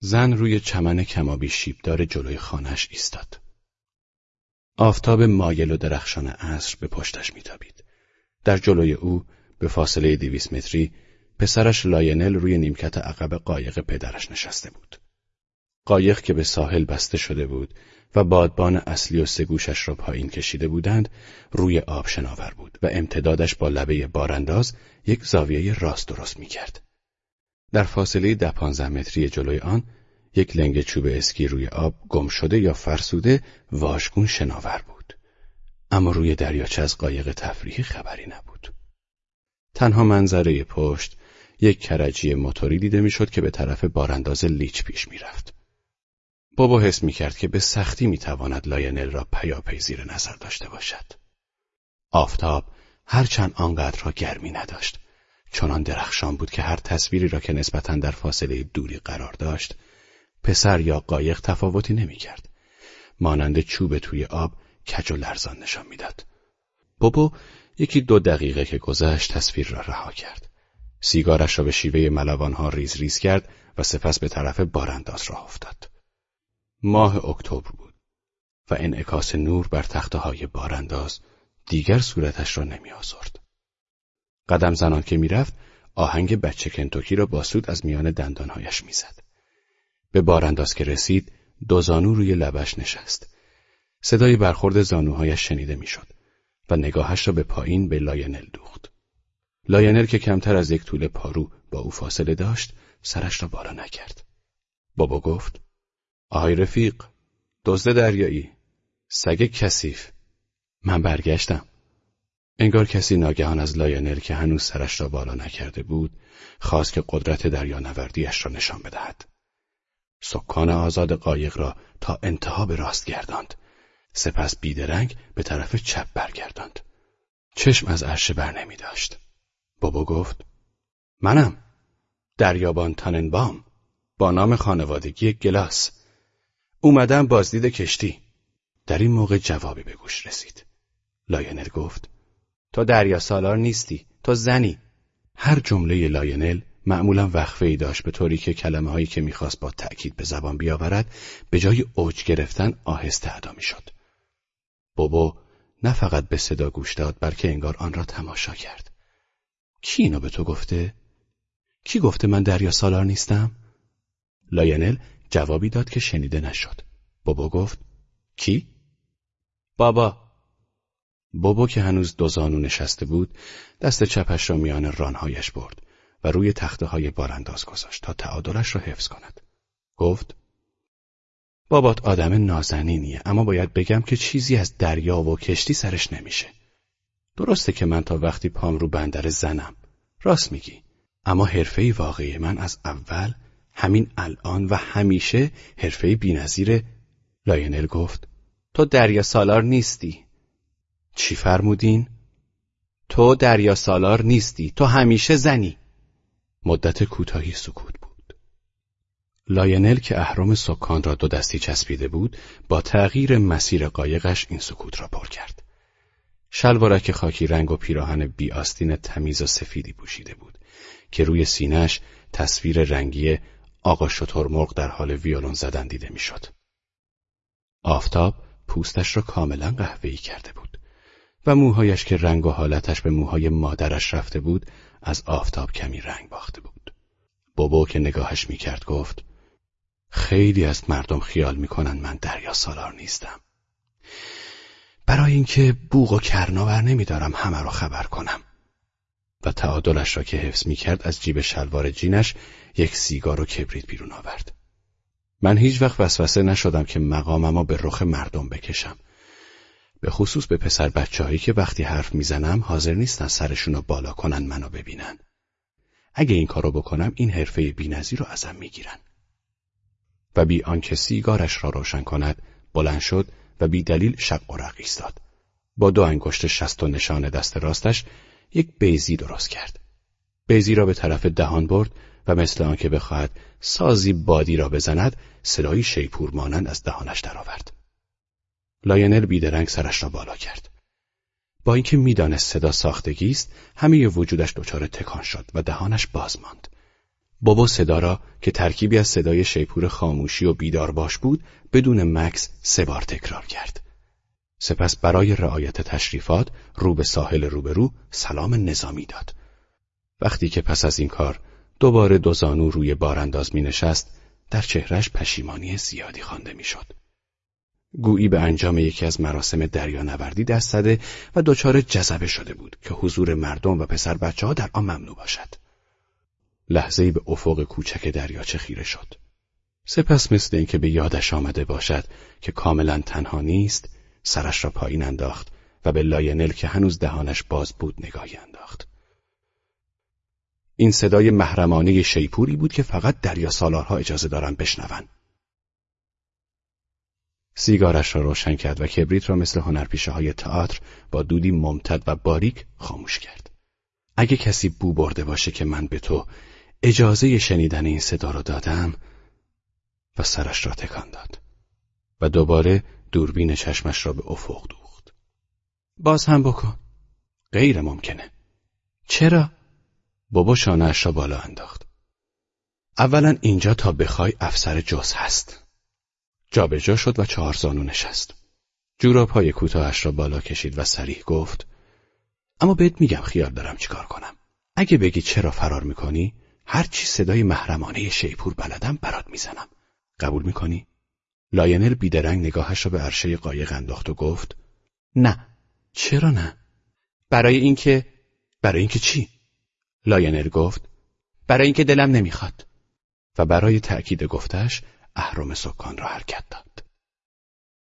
زن روی چمن کمابیش شیبدار جلوی خانهش ایستاد. آفتاب مایل و درخشان عصر به پشتش میتابید. در جلوی او به فاصله دویست متری پسرش لاینل روی نیمکت عقب قایق پدرش نشسته بود. قایق که به ساحل بسته شده بود و بادبان اصلی و سه‌گوشش را پایین کشیده بودند روی آب شناور بود و امتدادش با لبه بارانداز یک زاویه راست درست می‌کرد. در فاصله ده پانزده متری جلوی آن یک لنگ چوب اسکی روی آب گم شده یا فرسوده واژگون شناور بود. اما روی دریاچه از قایق تفریحی خبری نبود. تنها منظره پشت یک کرجی موتوری دیده می‌شد که به طرف بارانداز لیچ پیش می‌رفت. بوبو حس می‌کرد که به سختی می‌تواند لاینل را پیاپی زیر نظر داشته باشد. آفتاب هرچند آنقدر را گرمی نداشت چنان درخشان بود که هر تصویری را که نسبتا در فاصله دوری قرار داشت پسر یا قایق تفاوتی نمی‌کرد. مانند چوب توی آب کج و لرزان نشان می‌داد. بابا یکی دو دقیقه که گذشت تصویر را رها کرد. سیگارش را به شیوه ملوانها ریز ریز کرد و سپس به طرف بارانداز راه افتاد. ماه اکتبر بود و انعکاس نور بر تخته های بارانداز دیگر صورتش را نمی آزرد. قدم زنان که می‌رفت آهنگ بچه کنتوکی را با سوت از میان دندانهایش می‌زد. به بارانداز که رسید دو زانو روی لبه‌ش نشست. صدای برخورد زانوهایش شنیده می‌شد و نگاهش را به پایین به لاینل دوخت. لاینل که کمتر از یک طول پارو با او فاصله داشت سرش را بالا نکرد. بوبو گفت آهای رفیق دزد دریایی سگ کثیف من برگشتم انگار کسی ناگهان از لاینل که هنوز سرش را بالا نکرده بود خواست که قدرت دریانوردیش را نشان بدهد. سکان آزاد قایق را تا انتها به راست گرداند. سپس بیدرنگ به طرف چپ برگرداند. چشم از عرشه بر نمی داشت. بوبو گفت منم. دریابان تاننبام با نام خانوادگی گلاس. اومدم بازدید کشتی. در این موقع جوابی به گوش رسید. لاینل گفت تو دریا سالار نیستی تو زنی هر جمله لاینل معمولا وقفه ای داشت به طوری که کلمه هایی که می‌خواست با تأکید به زبان بیاورد به جای اوج گرفتن آهسته ادا می‌شد. بوبو نه فقط به صدا گوش داد بلکه انگار آن را تماشا کرد. کی اینو به تو گفته؟ کی گفته من دریا سالار نیستم؟ لاینل جوابی داد که شنیده نشد. بوبو گفت کی؟ بابا بوبو که هنوز دو زانو نشسته بود دست چپش را میان رانهایش برد و روی تخته های بارانداز گذاشت تا تعادلش را حفظ کند. گفت بابات آدم نازنینیه اما باید بگم که چیزی از دریا و کشتی سرش نمیشه. درسته که من تا وقتی پام رو بندره زنم. راست میگی. اما حرفه واقعی من از اول همین الان و همیشه حرفه بینظیر لاینل گفت تو دریا سالار نیستی چی فرمودین؟ تو دریا سالار نیستی تو همیشه زنی مدت کوتاهی سکوت بود لاینل که اهرم سکان را دو دستی چسبیده بود با تغییر مسیر قایقش این سکوت را پر کرد شلوارک خاکی رنگ و پیراهن بی آستین تمیز و سفیدی پوشیده بود که روی سینهش تصویر رنگی آقا شترمرغ در حال ویولون زدن دیده می‌شد. آفتاب پوستش را کاملا قهوه‌ای کرده بود و موهایش که رنگ و حالتش به موهای مادرش رفته بود از آفتاب کمی رنگ باخته بود. بابا که نگاهش می‌کرد گفت خیلی از مردم خیال می‌کنن من دریا سالار نیستم. برای اینکه بوغ و کرناور نمیدارم همه رو خبر کنم. و تعادلش را که حفظ می کرد از جیب شلوار جینش یک سیگار و کبریت بیرون آورد. من هیچ وقت وسوسه نشدم که مقاممو به رخ مردم بکشم. به خصوص به پسر بچه هایی که وقتی حرف می‌زنم حاضر نیستن سرشون رو بالا کنن منو ببینن. اگه این کارو بکنم این حرفه بینظیر رو ازم می‌گیرن. و بی آنکه سیگارش را روشن کند بلند شد و بی دلیل شق و رق ایستاد. با دو انگشت شست و نشانه دست راستش یک بیضی درست کرد. بیضی را به طرف دهان برد و مثل آنکه بخواهد سازی بادی را بزند صدایی شیپور مانند از دهانش درآورد. لاینل بیدرنگ سرش را بالا کرد. با اینکه می‌دانست صدا ساختگی است، همه وجودش دچار تکان شد و دهانش باز ماند. بابا صدا را که ترکیبی از صدای شیپور خاموشی و بیدار باش بود بدون مکس سه بار تکرار کرد. سپس برای رعایت تشریفات رو به ساحل روبرو سلام نظامی داد. وقتی که پس از این کار دوباره دو زانو روی بارانداز می نشست در چهرش پشیمانی زیادی خوانده می‌شد. گویی به انجام یکی از مراسم دریانوردی دست زده و دچار جذبه شده بود که حضور مردم و پسر بچه ها در آن ممنوع باشد. لحظه‌ای به افق کوچک دریاچه خیره شد. سپس مثل اینکه به یادش آمده باشد که کاملا تنها نیست، سرش را پایین انداخت و به لاینل که هنوز دهانش باز بود نگاهی انداخت. این صدای محرمانه شیپوری بود که فقط دریا سالارها اجازه دارن بشنون. سیگارش را روشن کرد و کبریت را مثل هنرپیشه های تئاتر با دودی ممتد و باریک خاموش کرد. اگه کسی بو برده باشه که من به تو اجازه شنیدن این صدا را دادم و سرش را تکان داد و دوباره دوربین چشمش را به افق دوخت. باز هم بکن. غیر ممکنه. چرا؟ بابا شانهاش را بالا انداخت. اولا اینجا تا بخوای افسر جزء هست. جابجا شد و چهار زانو نشست. جورابهای کوتاهش را بالا کشید و صریح گفت اما بهت میگم خیال دارم چیکار کنم. اگه بگی چرا فرار می‌کنی هر چی صدای محرمانه شیپور بلدم برات می‌زنم. قبول می‌کنی؟ لاینل بیدرنگ نگاهش را به عرشه قایق انداخت و گفت نه. چرا نه؟ برای اینکه برای اینکه چی؟ لاینل گفت برای اینکه دلم نمی‌خواد و برای تأکید گفته‌ش اهرم سکان را حرکت داد.